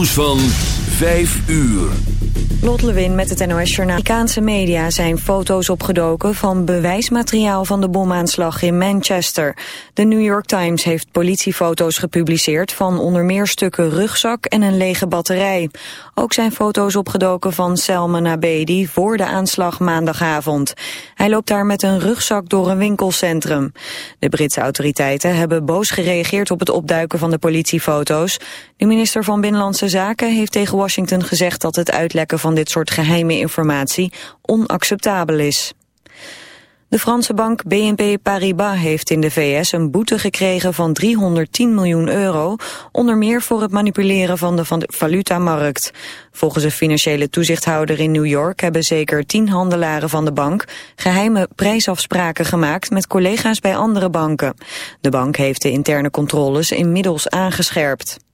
Nieuws van 5 uur. Lot Lewin met het NOS Journaal. Amerikaanse media zijn foto's opgedoken van bewijsmateriaal van de bomaanslag in Manchester. De New York Times heeft politiefoto's gepubliceerd van onder meer stukken rugzak en een lege batterij. Ook zijn foto's opgedoken van Salman Abedi voor de aanslag maandagavond. Hij loopt daar met een rugzak door een winkelcentrum. De Britse autoriteiten hebben boos gereageerd op het opduiken van de politiefoto's. De minister van Binnenlandse Zaken heeft tegen Washington gezegd dat het uitlekken van dit soort geheime informatie onacceptabel is. De Franse bank BNP Paribas heeft in de VS een boete gekregen van 310 miljoen euro, onder meer voor het manipuleren van de valutamarkt. Volgens een financiële toezichthouder in New York hebben zeker tien handelaren van de bank geheime prijsafspraken gemaakt met collega's bij andere banken. De bank heeft de interne controles inmiddels aangescherpt.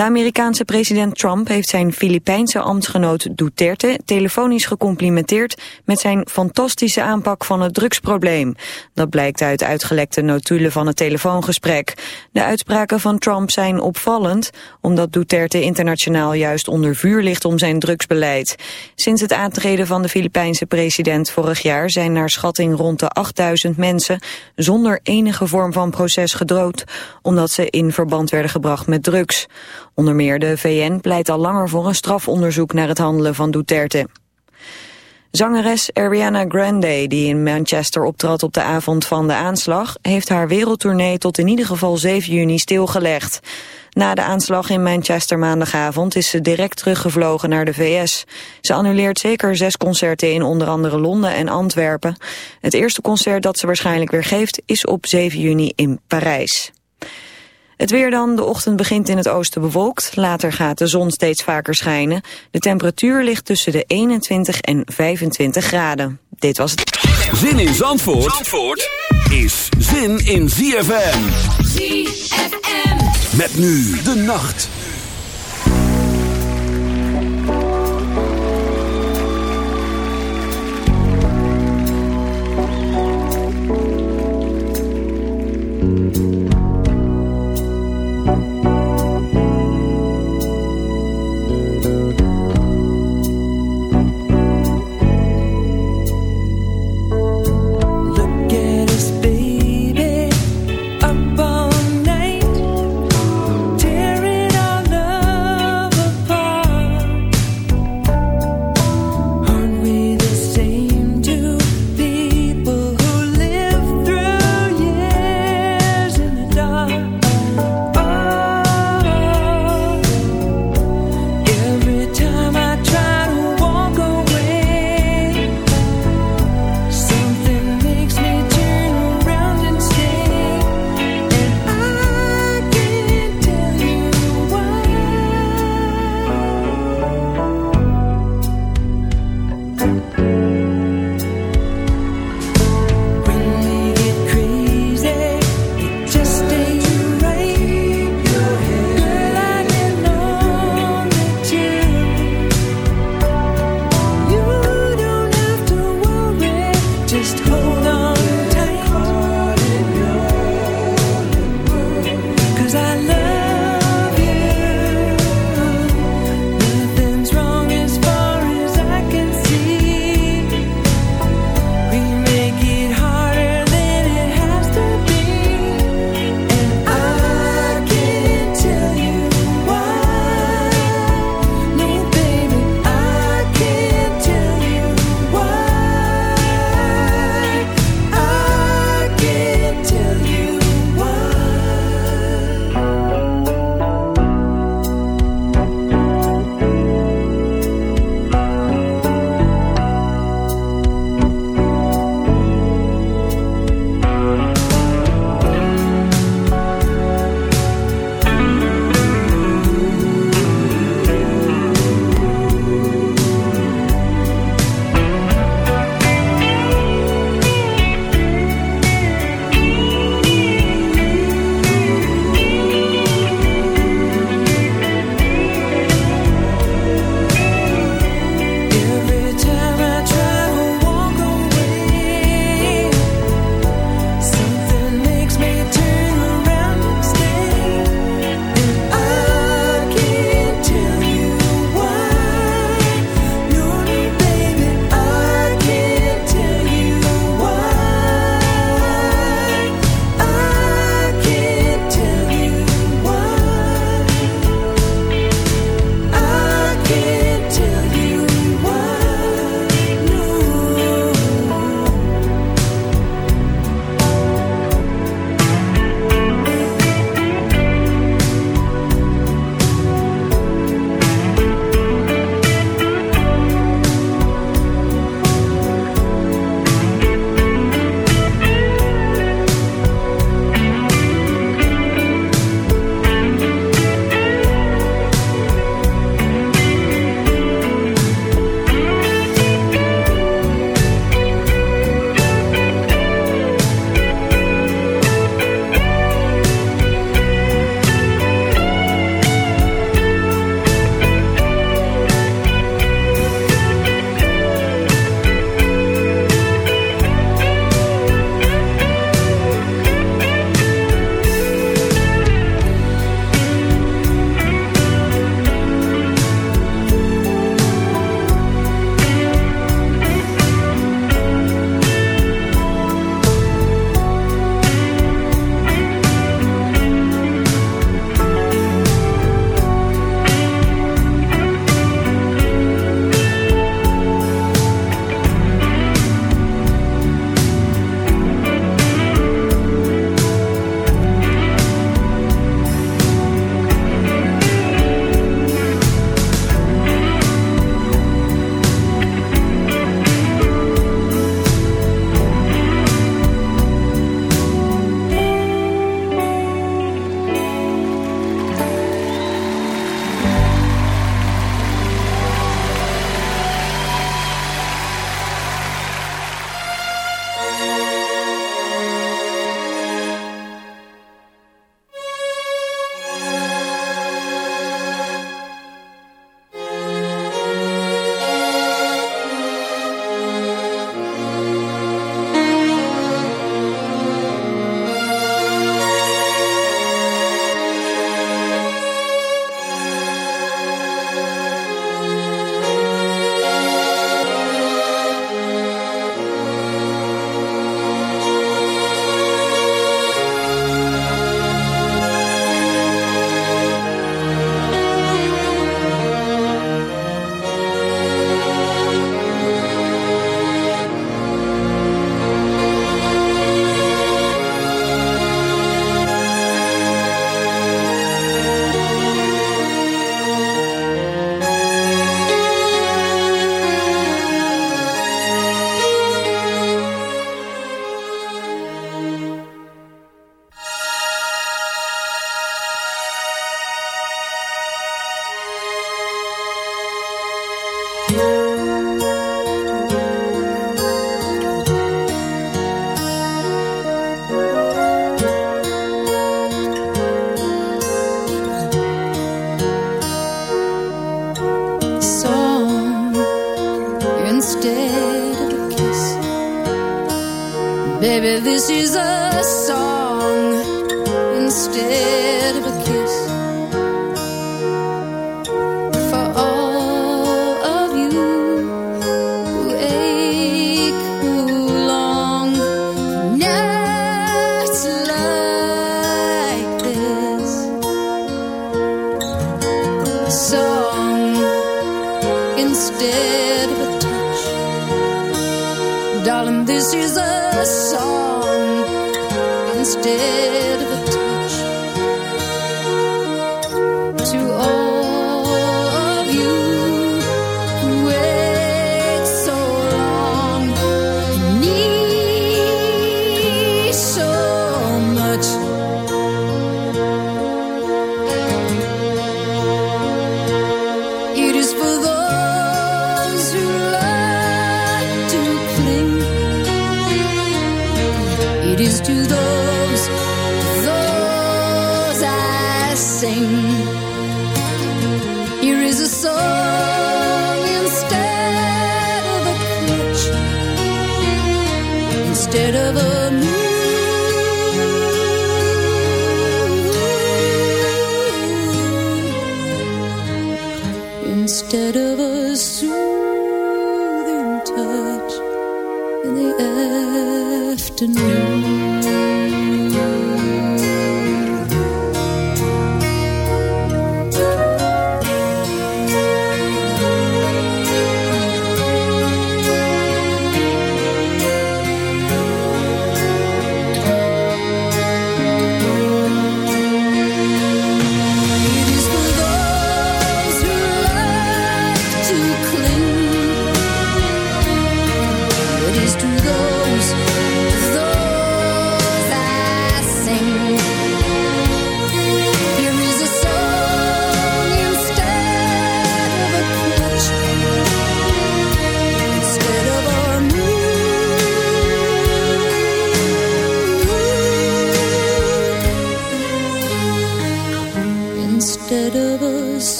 De Amerikaanse president Trump heeft zijn Filipijnse ambtsgenoot Duterte telefonisch gecomplimenteerd met zijn fantastische aanpak van het drugsprobleem. Dat blijkt uit uitgelekte notulen van het telefoongesprek. De uitspraken van Trump zijn opvallend, omdat Duterte internationaal juist onder vuur ligt om zijn drugsbeleid. Sinds het aantreden van de Filipijnse president vorig jaar zijn naar schatting rond de 8000 mensen zonder enige vorm van proces gedood, omdat ze in verband werden gebracht met drugs. Onder meer de VN pleit al langer voor een strafonderzoek naar het handelen van Duterte. Zangeres Ariana Grande, die in Manchester optrad op de avond van de aanslag, heeft haar wereldtournee tot in ieder geval 7 juni stilgelegd. Na de aanslag in Manchester maandagavond is ze direct teruggevlogen naar de VS. Ze annuleert zeker zes concerten in onder andere Londen en Antwerpen. Het eerste concert dat ze waarschijnlijk weer geeft is op 7 juni in Parijs. Het weer dan, de ochtend begint in het oosten bewolkt. Later gaat de zon steeds vaker schijnen. De temperatuur ligt tussen de 21 en 25 graden. Dit was het. Zin in Zandvoort, Zandvoort is zin in ZFM. ZFM. Met nu de nacht.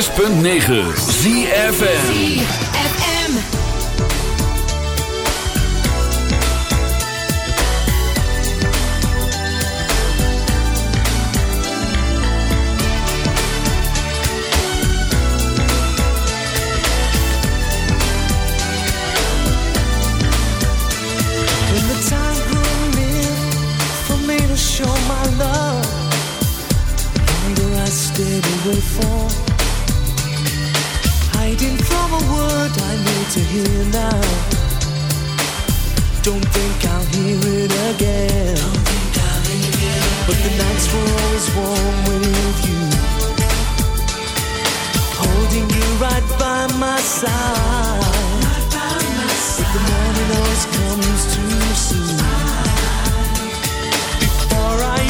106.9 ZFN was warm with you. Holding you right by my side. Right. If the morning always comes too soon. Before I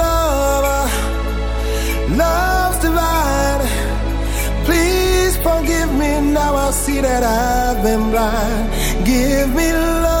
Now I see that I've been blind. Give me love.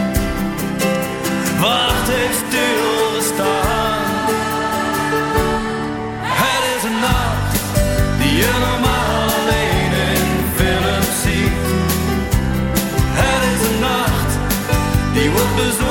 wacht heeft stilgestaan. Het is een nacht die je normaal alleen in films ziet. Het is een nacht die wordt bezongen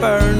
burn.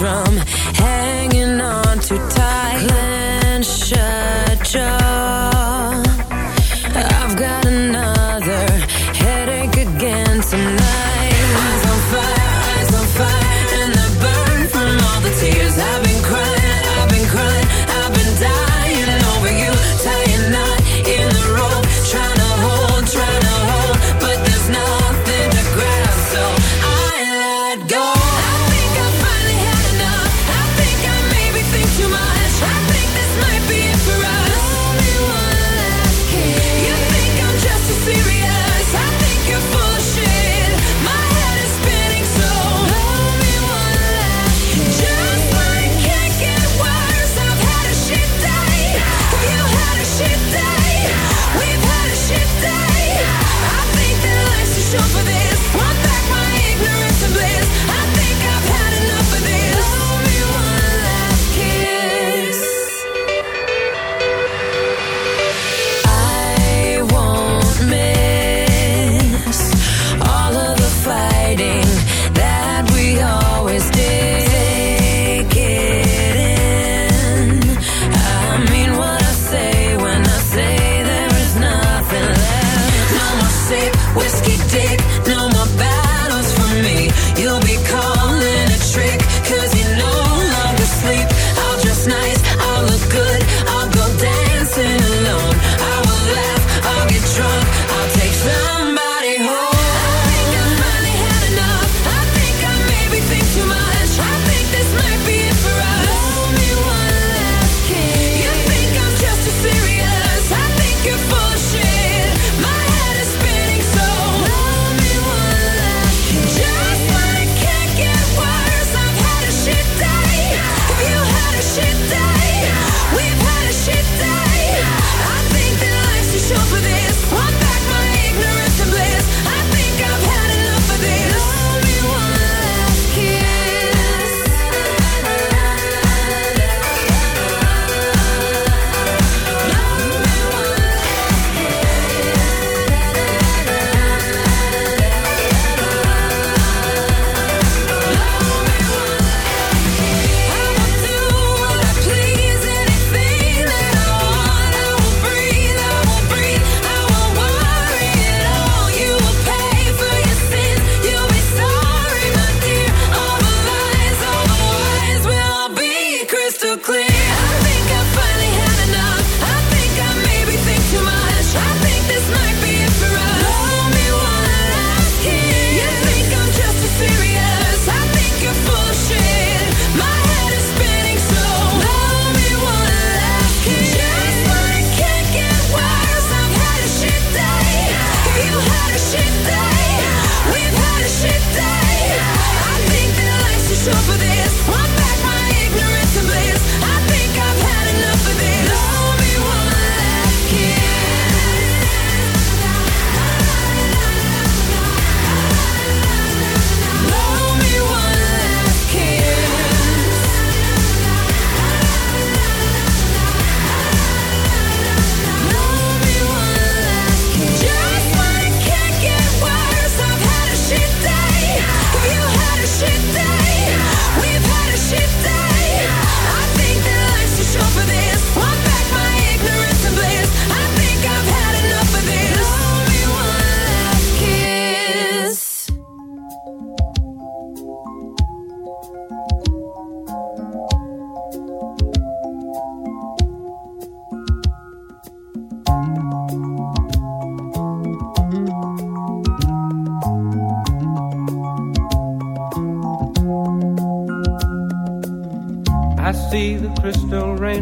drum